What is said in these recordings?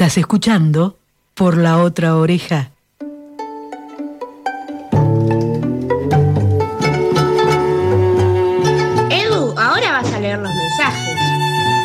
Estás escuchando por la otra oreja. Edu, ahora vas a leer los mensajes.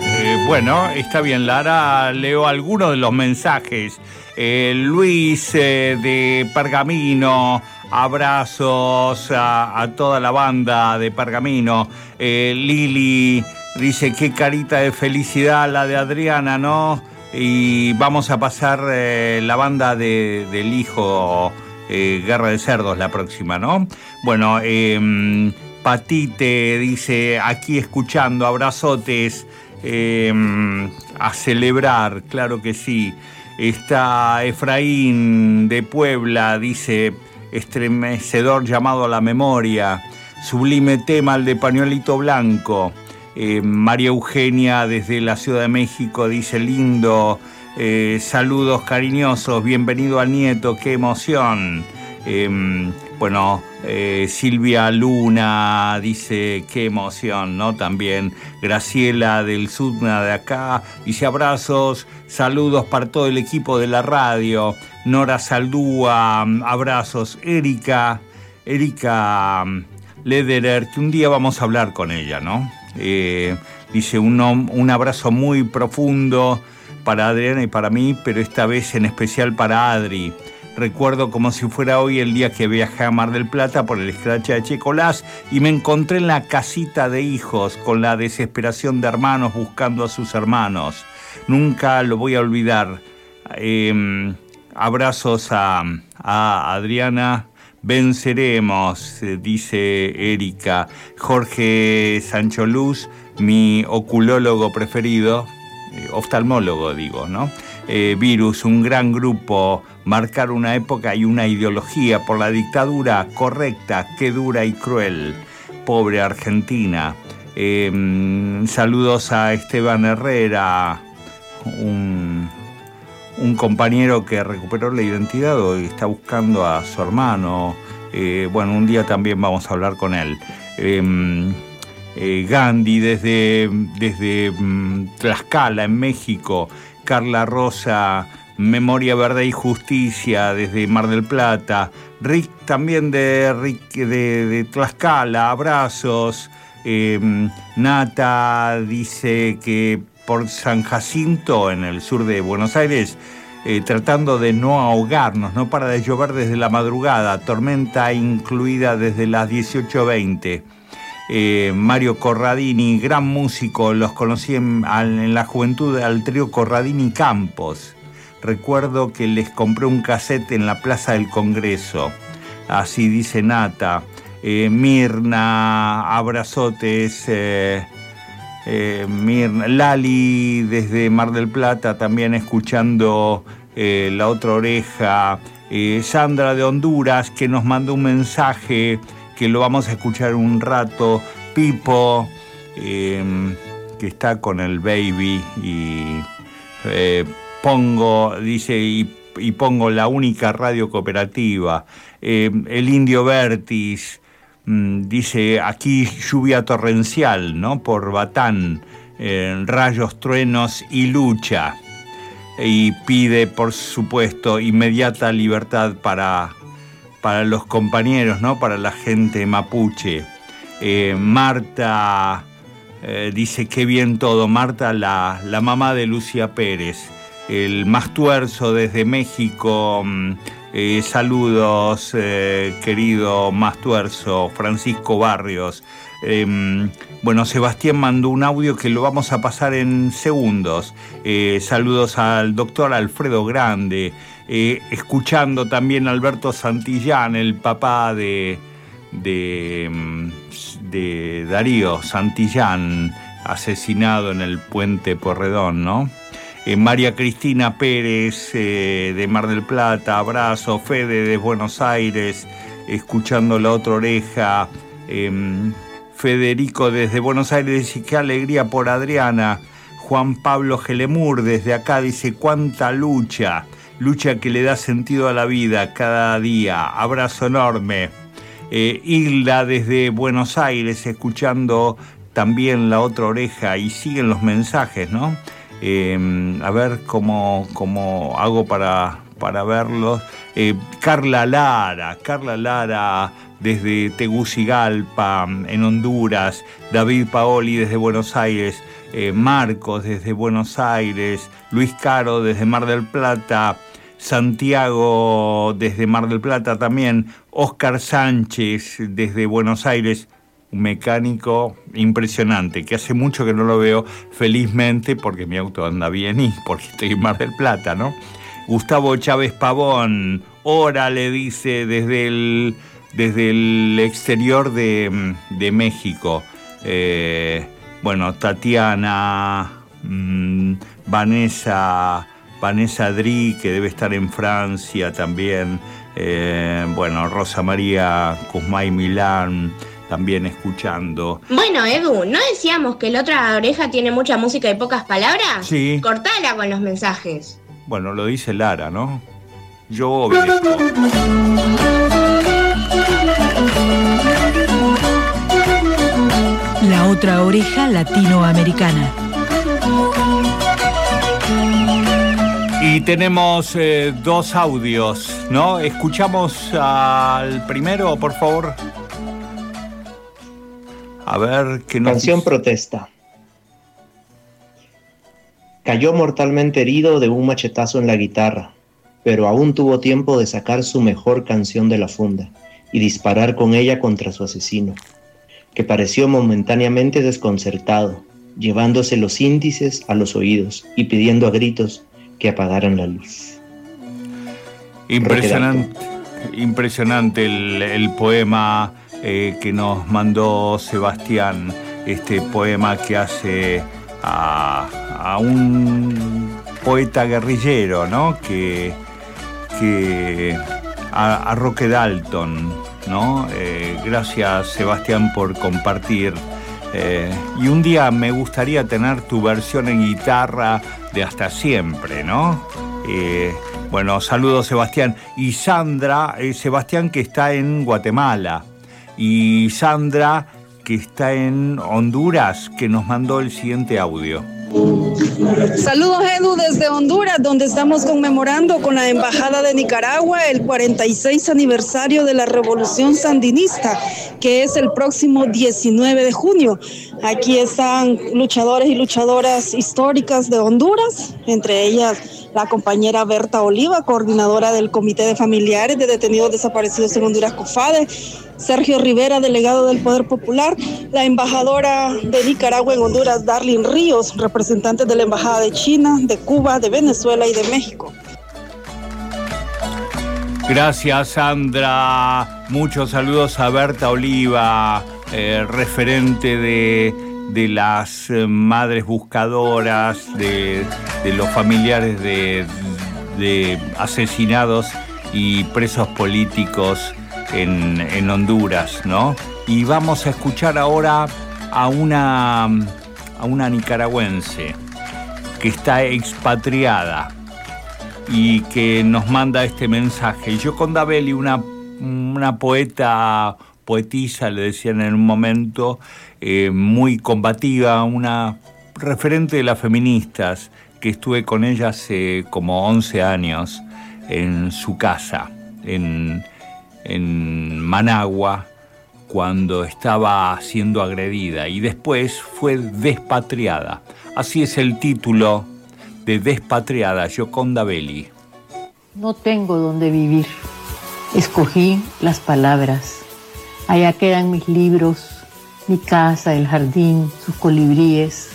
Eh, bueno, está bien, Lara, leo algunos de los mensajes. Eh, Luis eh, de Pergamino, abrazos a, a toda la banda de Pergamino. Eh, Lili dice, qué carita de felicidad la de Adriana, ¿no? Y vamos a pasar eh, la banda de- del hijo eh, Guerra de Cerdos la próxima, ¿no? Bueno, em, Patite dice, aquí escuchando, abrazotes, em, a celebrar, claro que sí. Está Efraín de Puebla, dice, estremecedor llamado a la memoria, sublime tema el de pañuelito blanco. Eh, María Eugenia desde la Ciudad de México dice lindo, eh, saludos cariñosos, bienvenido al nieto, qué emoción. Eh, bueno, eh, Silvia Luna dice qué emoción, ¿no? También Graciela del Sudna de acá dice abrazos, saludos para todo el equipo de la radio. Nora Saldúa, abrazos. Erika, Erika Lederer, que un día vamos a hablar con ella, ¿no? Eh, dice un, un abrazo muy profundo para Adriana y para mí, pero esta vez en especial para Adri. Recuerdo como si fuera hoy el día que viajé a Mar del Plata por el Scratch de Checolás y me encontré en la casita de hijos con la desesperación de hermanos buscando a sus hermanos. Nunca lo voy a olvidar. Eh, abrazos a Adriana. Venceremos, dice Erika. Jorge Sancho Luz, mi oculólogo preferido, eh, oftalmólogo digo, ¿no? Eh, virus, un gran grupo, marcar una época y una ideología por la dictadura correcta, qué dura y cruel. Pobre Argentina. Eh, mm, saludos a Esteban Herrera, un, un compañero que recuperó la identidad y está buscando a su hermano. Eh, bueno, un día también vamos a hablar con él. Eh, eh, Gandhi desde, desde mm, Tlaxcala, en México. Carla Rosa, Memoria Verde y Justicia desde Mar del Plata. Rick también de, de, de Tlaxcala, abrazos. Eh, Nata dice que por San Jacinto, en el sur de Buenos Aires, eh, tratando de no ahogarnos, no para de llover desde la madrugada, tormenta incluida desde las 18.20. Eh, Mario Corradini, gran músico, los conocí en, la juventud al trío Corradini Campos. Recuerdo que les compré un cassette en la Plaza del Congreso. Así dice Nata. Eh, Mirna, abrazotes. Eh, Lali desde Mar del Plata también escuchando eh, La Otra Oreja. Eh, Sandra de Honduras que nos mandó un mensaje que lo vamos a escuchar un rato. Pipo eh, que está con el baby y eh, pongo, dice, y, y pongo la única radio cooperativa. Eh, el Indio Vertis dice aquí lluvia torrencial, ¿no? Por Batán, eh, rayos, truenos y lucha. Y pide, por supuesto, inmediata libertad para, para los compañeros, ¿no? Para la gente mapuche. Eh, Marta eh, dice qué bien todo. Marta, la, la mamá de Lucia Pérez. El más tuerzo desde México. Eh, saludos, eh, querido más tuerzo, Francisco Barrios. Eh, bueno, Sebastián mandó un audio que lo vamos a pasar en segundos. Eh, saludos al doctor Alfredo Grande. Escuchando también a Alberto Santillán, el papá de, de, mm, de Darío Santillán, asesinado en el puente Porredón, ¿no? Eh, María Cristina Pérez eh, de Mar del Plata, abrazo, Fede de Buenos Aires, escuchando la otra oreja, em, Federico desde Buenos Aires dice qué alegría por Adriana, Juan Pablo Gelemur desde acá dice cuánta lucha, lucha que le da sentido a la vida cada día, abrazo enorme. Eh, Hilda desde Buenos Aires escuchando también la otra oreja y siguen los mensajes, ¿no? Em, a ver cómo, cómo hago para, para verlos. Eh, Carla Lara, Carla Lara desde Tegucigalpa, en Honduras, David Paoli desde Buenos Aires, eh, Marcos desde Buenos Aires, Luis Caro desde Mar del Plata, Santiago desde Mar del Plata también, Oscar Sánchez desde Buenos Aires, mecánico impresionante, que hace mucho que no lo veo felizmente porque mi auto anda bien y porque estoy en Mar del Plata, ¿no? Gustavo Chávez Pavón, hora le dice desde el, desde el exterior de, México. Eh, bueno, Tatiana, mm, Vanessa, Vanessa Dri, que debe estar en Francia también. Eh, bueno, Rosa María Cusmay Milán, también escuchando. Bueno, Edu, ¿no decíamos que la otra oreja tiene mucha música y pocas palabras? Sí. Cortala con los mensajes. Bueno, lo dice Lara, ¿no? Yo obedezco. La otra oreja latinoamericana. Y tenemos eh, dos audios, ¿no? Escuchamos al primero, por favor. A ver qué nos Canción protesta. Cayó mortalmente herido de un machetazo en la guitarra, pero aún tuvo tiempo de sacar su mejor canción de la funda y disparar con ella contra su asesino, que pareció momentáneamente desconcertado, llevándose los índices a los oídos y pidiendo a gritos que apagaran la luz. Impresionante, impresionante el, poema eh, que nos mandó Sebastián, este poema que hace a, un poeta guerrillero, ¿no? Que, que a, Roque Dalton, ¿no? Eh, gracias Sebastián por compartir. Eh, y un día me gustaría tener tu versión en guitarra de Hasta Siempre, ¿no? Bueno, saludos Sebastián. Y Sandra, Sebastián que está en Guatemala. Y Sandra que está en Honduras, que nos mandó el siguiente audio. Saludos Edu desde Honduras, donde estamos conmemorando con la Embajada de Nicaragua el 46 aniversario de la Revolución Sandinista, que es el próximo 19 de junio. Aquí están luchadores y luchadoras históricas de Honduras, entre ellas la compañera Berta Oliva, coordinadora del Comité de Familiares de Detenidos Desaparecidos en Honduras, COFADE, Sergio Rivera, delegado del Poder Popular, la embajadora de Nicaragua en Honduras, Darlene Ríos, representantes de la Embajada de China, de Cuba, de Venezuela y de México. Gracias, Sandra. Muchos saludos a Berta Oliva, eh, referente de de las eh, madres buscadoras, de, los familiares de, asesinados y presos políticos en, Honduras, ¿no? Y vamos a escuchar ahora a una, a una nicaragüense que está expatriada y que nos manda este mensaje. Yo con Dabeli, una, una poeta, poetisa, le decían en un momento, eh, muy combativa, una referente de las feministas, que estuve con ella hace como 11 años en su casa, en, en Managua, cuando estaba siendo agredida y después fue despatriada. Así es el título de Despatriada, Yoconda Belli. No tengo dónde vivir. Escogí las palabras. Allá quedan mis libros, mi casa, el jardín, sus colibríes,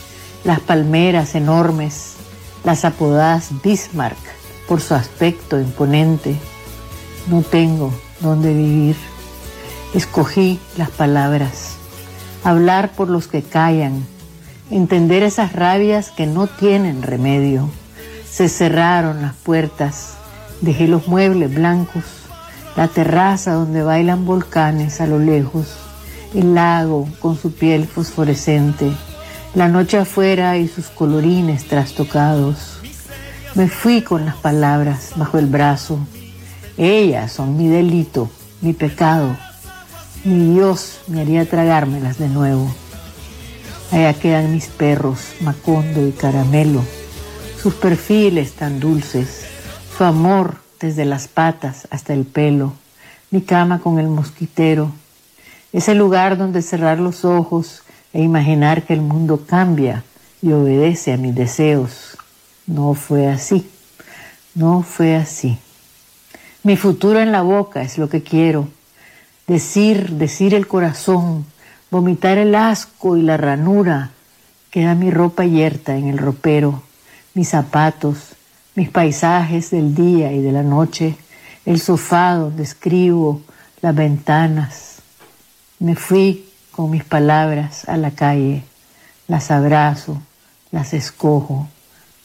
las palmeras enormes, las apodadas Bismarck por su aspecto imponente. No tengo dónde vivir. Escogí las palabras, hablar por los que callan, entender esas rabias que no tienen remedio. Se cerraron las puertas, dejé los muebles blancos, la terraza donde bailan volcanes a lo lejos el lago con su piel fosforescente, la noche afuera y sus colorines trastocados. Me fui con las palabras bajo el brazo. Ellas son mi delito, mi pecado. Mi Dios me haría tragármelas de nuevo. Allá quedan mis perros, Macondo y Caramelo, sus perfiles tan dulces, su amor desde las patas hasta el pelo, mi cama con el mosquitero, ese lugar donde cerrar los ojos e imaginar que el mundo cambia y obedece a mis deseos. No fue así, no fue así. Mi futuro en la boca es lo que quiero. Decir, decir el corazón, vomitar el asco y la ranura. Queda mi ropa yerta en el ropero, mis zapatos, mis paisajes del día y de la noche, el sofá donde escribo, las ventanas. Me fui con mis palabras a la calle, las abrazo, las escojo.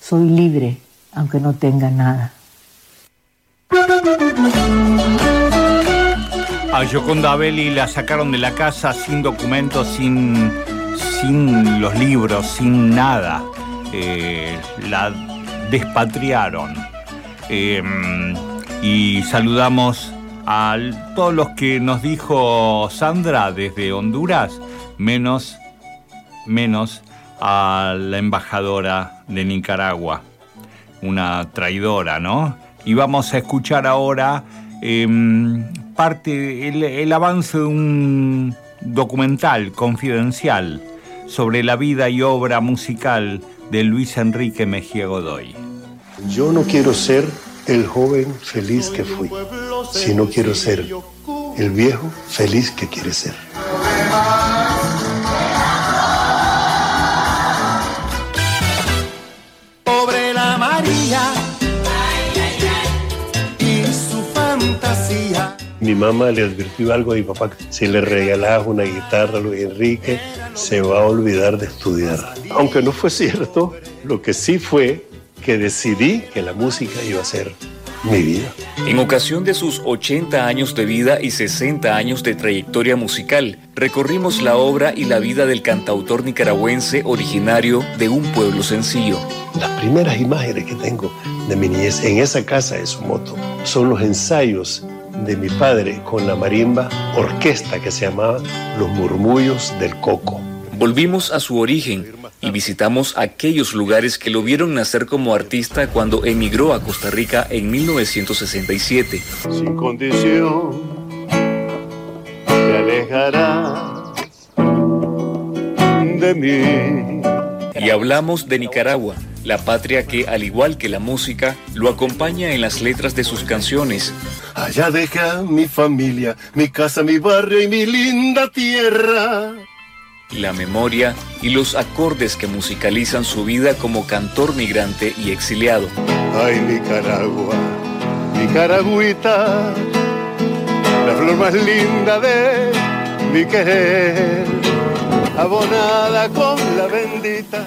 Soy libre aunque no tenga nada. A Yoconda Belli la sacaron de la casa sin documentos, sin, sin los libros, sin nada. Eh, la despatriaron. Em, y saludamos a todos los que nos dijo Sandra desde Honduras, menos, menos a la embajadora de Nicaragua, una traidora, ¿no? Y vamos a escuchar ahora em, parte, el, el avance de un documental confidencial sobre la vida y obra musical de Luis Enrique Mejía Godoy. Yo no quiero ser el joven feliz que fui, sino quiero ser el viejo feliz que quiere ser. Mi mamá le advirtió algo a mi papá, si le regalabas una guitarra a Luis Enrique, se va a olvidar de estudiar. Aunque no fue cierto, lo que sí fue que decidí que la música iba a ser mi vida. En ocasión de sus 80 años de vida y 60 años de trayectoria musical, recorrimos la obra y la vida del cantautor nicaragüense originario de un pueblo sencillo. Las primeras imágenes que tengo de mi niñez en esa casa de moto son los ensayos de mi padre con la marimba orquesta que se llamaba Los Murmullos del Coco. Volvimos a su origen y visitamos aquellos lugares que lo vieron nacer como artista cuando emigró a Costa Rica en 1967. Sin condición te alejarás de mí. Y hablamos de Nicaragua, la patria que, al igual que la música, lo acompaña en las letras de sus canciones. Allá deja mi familia, mi casa, mi barrio y mi linda tierra la memoria y los acordes que musicalizan su vida como cantor migrante y exiliado. Ay, Nicaragua, Nicaragüita, la flor más linda de mi querer, abonada con la bendita.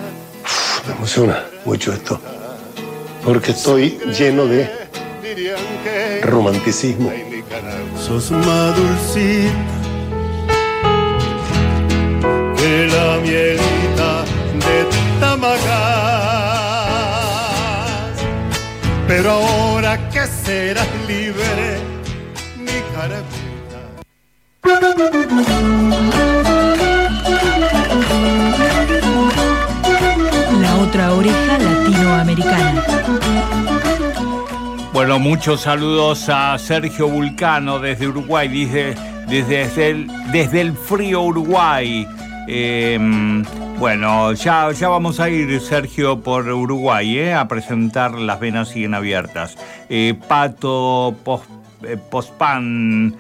Emociona mucho esto, porque estoy lleno de romanticismo. Sos más dulcita la mielita de Tamagás. Pero ahora que serás libre, mi carabita. Muchos saludos a Sergio Vulcano desde Uruguay, dice desde, el, desde el frío Uruguay. Em, bueno, ya, ya vamos a ir, Sergio, por Uruguay, eh, a presentar Las Venas Siguen Abiertas. Eh, Pato, eh, Pospan,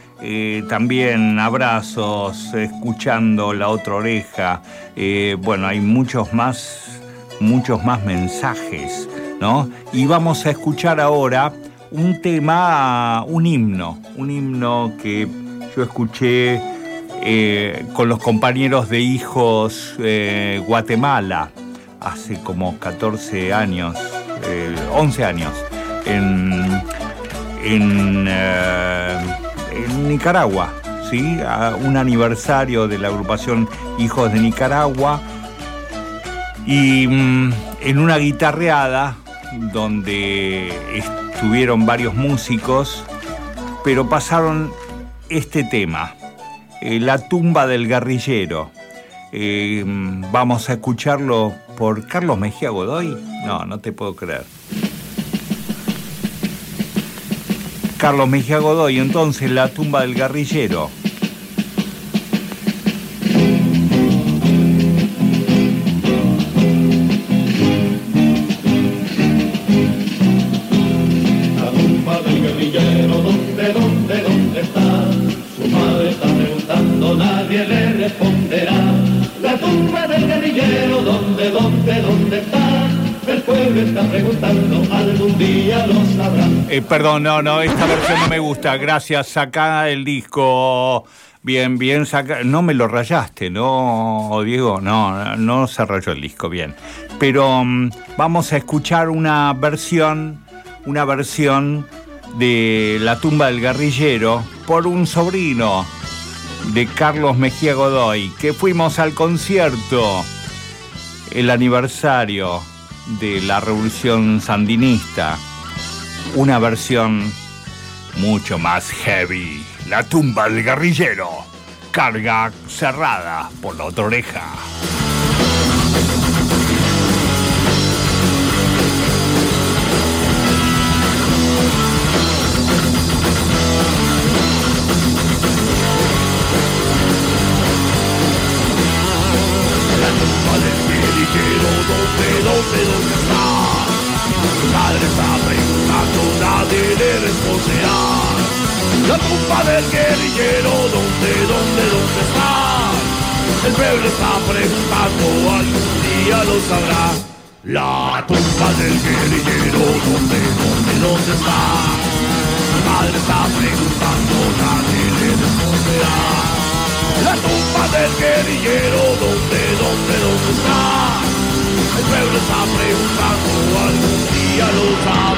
también abrazos, escuchando La Otra Oreja. bueno, hay muchos más, muchos más mensajes, ¿no? Y vamos a escuchar ahora un tema, un himno, un himno que yo escuché eh, con los compañeros de Hijos eh, Guatemala hace como 14 años, 11 eh, años, en, en, Nicaragua, ¿sí? un aniversario de la agrupación Hijos de Nicaragua y mm, en una guitarreada donde estuvieron varios músicos, pero pasaron este tema. Eh, la tumba del guerrillero. Eh, vamos a escucharlo por Carlos Mejía Godoy. No, no te puedo creer. Carlos Mejía Godoy, entonces La tumba del guerrillero. Guerrillero, ¿dónde, dónde, dónde está? Su madre está preguntando, nadie le responderá. La tumba del guerrillero, ¿dónde, dónde, dónde está? El pueblo está preguntando, algún día lo sabrá. Eh, perdón, no, no, esta versión no me gusta. Gracias, saca el disco. Bien, bien, saca. No me lo rayaste, ¿no, Diego? No, no se rayó el disco, bien. Pero mm, vamos a escuchar una versión, una versión de La tumba del guerrillero por un sobrino de Carlos Mejía Godoy, que fuimos al concierto, el aniversario de la revolución sandinista. Una versión mucho más heavy. La tumba del guerrillero. Carga cerrada por la otra oreja. Su madre está preguntando, nadie le responderá. La tumba del guerrillero, ¿dónde, dónde, dónde está? El pueblo está preguntando, algún día lo sabrá. La tumba del guerrillero, ¿dónde, dónde, dónde está? Madre está preguntando, nadie le responderá. La tumba del guerrillero, ¿dónde, dónde, dónde está? El pueblo está preguntando, algún día lo sabrá. Guerrillero,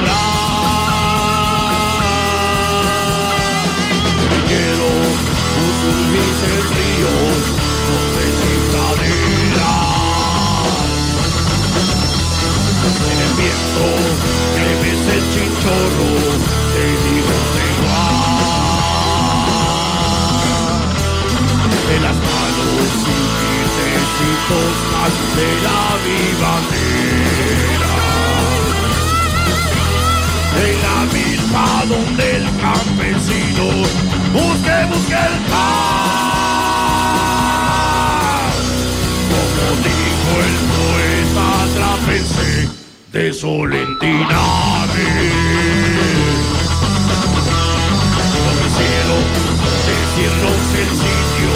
desiertos el sitio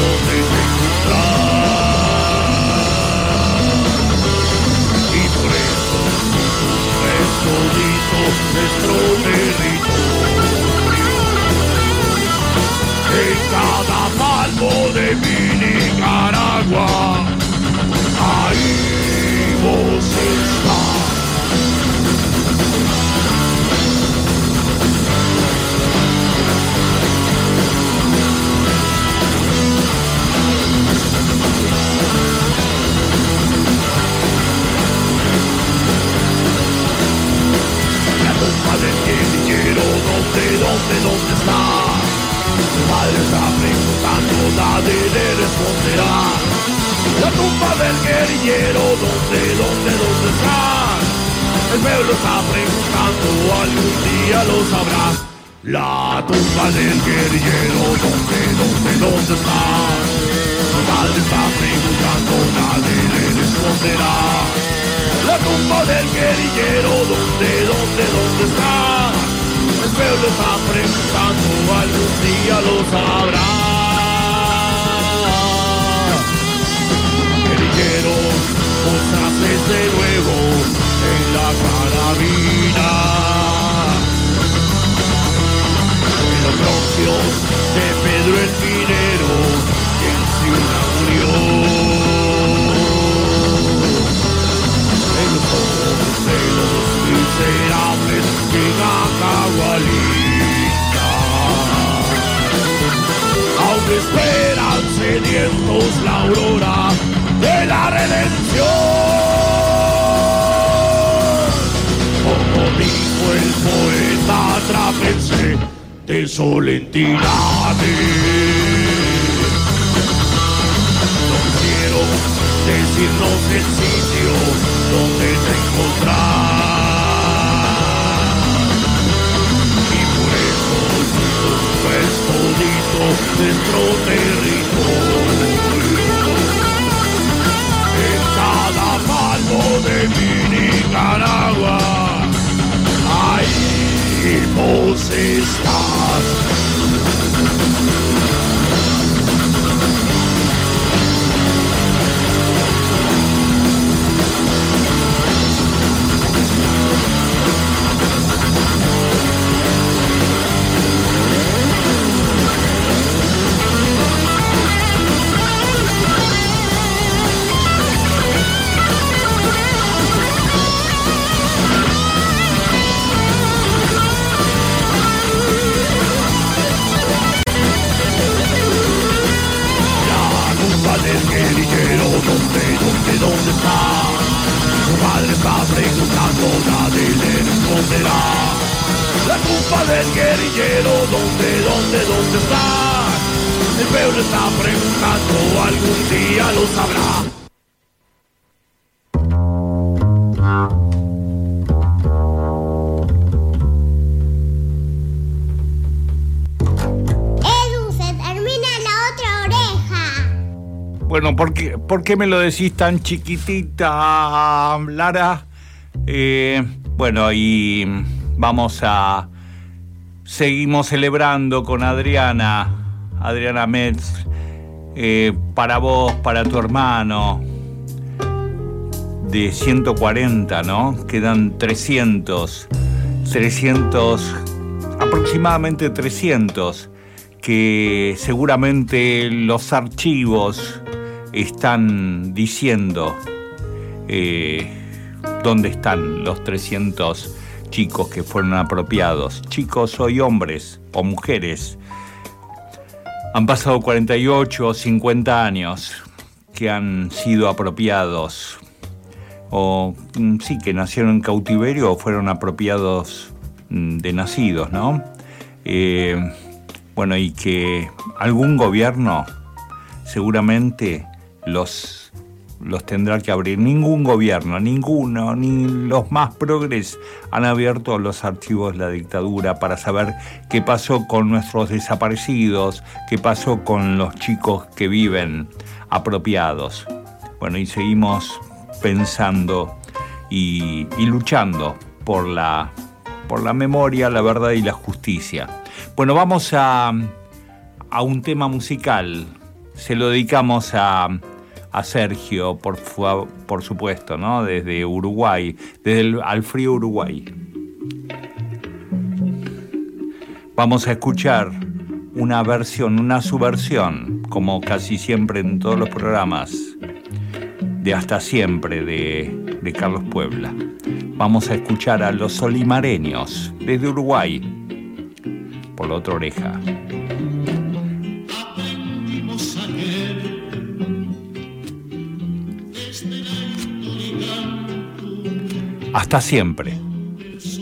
donde te encontrar. Y por eso es todito nuestro territorio. En cada palmo de mi Nicaragua, del guerrillero, ¿dónde, dónde, dónde está? El pueblo está preguntando, algún día lo sabrá. La tumba del guerrillero, ¿dónde, dónde, dónde está? Su madre está preguntando, nadie le responderá. La tumba del guerrillero, ¿dónde, dónde, dónde está? El pueblo está preguntando, algún día lo sabrá. Haces de nuevo en la carabina. En los de Pedro el Minero, quien Ciudad murió. En los ojos de los miserables llega Cagualita. Aún esperan sedientos la aurora de la redención. Poeta trapense de Solentinares. No quiero decir decirnos el sitio donde te encontrar. Y por eso es bonito nuestro territorio. En cada palmo de mi Nicaragua, ahí vos Bueno, ¿por qué, por qué me lo decís tan chiquitita, Lara? Eh, bueno, y vamos a... Seguimos celebrando con Adriana, Adriana Metz, eh, para vos, para tu hermano, de 140, ¿no? Quedan 300, 300, aproximadamente 300, que seguramente los archivos están diciendo eh, dónde están los 300 chicos que fueron apropiados, chicos hoy hombres o mujeres. Han pasado 48 o 50 años que han sido apropiados o mm, sí, que nacieron en cautiverio o fueron apropiados mm, de nacidos, ¿no? Eh, bueno, y que algún gobierno seguramente los, los tendrá que abrir. Ningún gobierno, ninguno, ni los más progres han abierto los archivos de la dictadura para saber qué pasó con nuestros desaparecidos, qué pasó con los chicos que viven apropiados. Bueno, y seguimos pensando y, y luchando por la, por la memoria, la verdad y la justicia. Bueno, vamos a, a un tema musical. Se lo dedicamos a, a Sergio, por, por supuesto, ¿no? Desde Uruguay, desde el, al frío Uruguay. Vamos a escuchar una versión, una subversión, como casi siempre en todos los programas, de Hasta Siempre de, de Carlos Puebla. Vamos a escuchar a los solimareños desde Uruguay, por la otra oreja. Hasta siempre.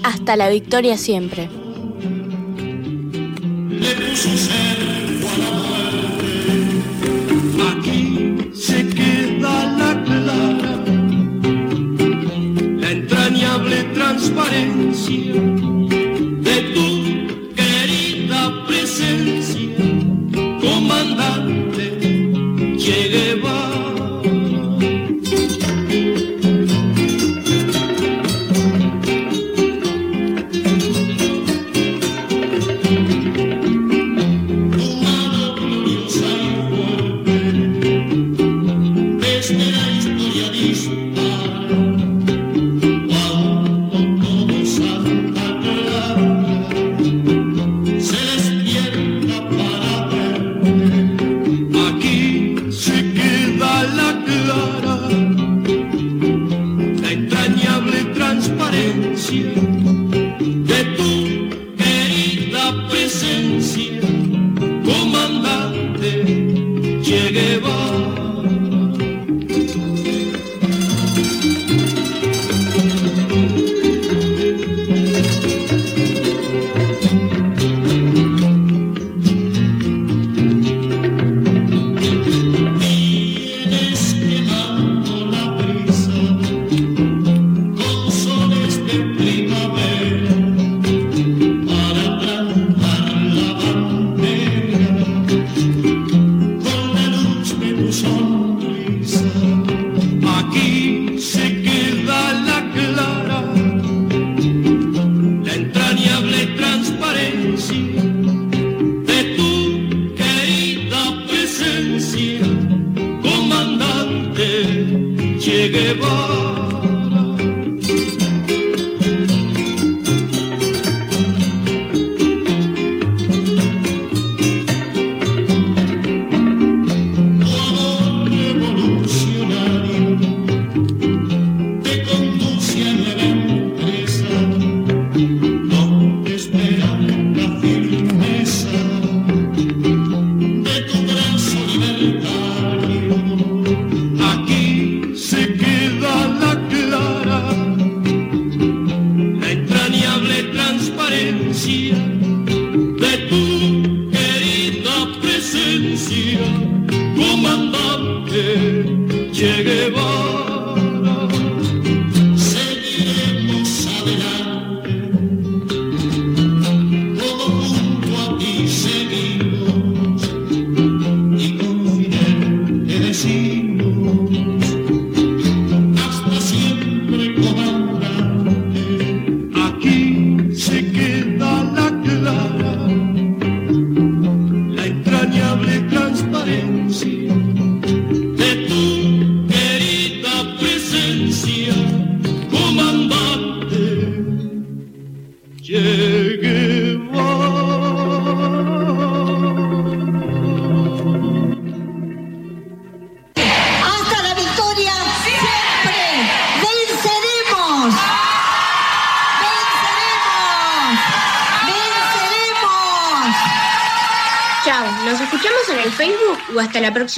Hasta la victoria siempre. le puso cerco a la muerte. Aquí se queda la clara, la entrañable transparencia you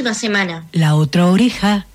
próxima semana. La otra oreja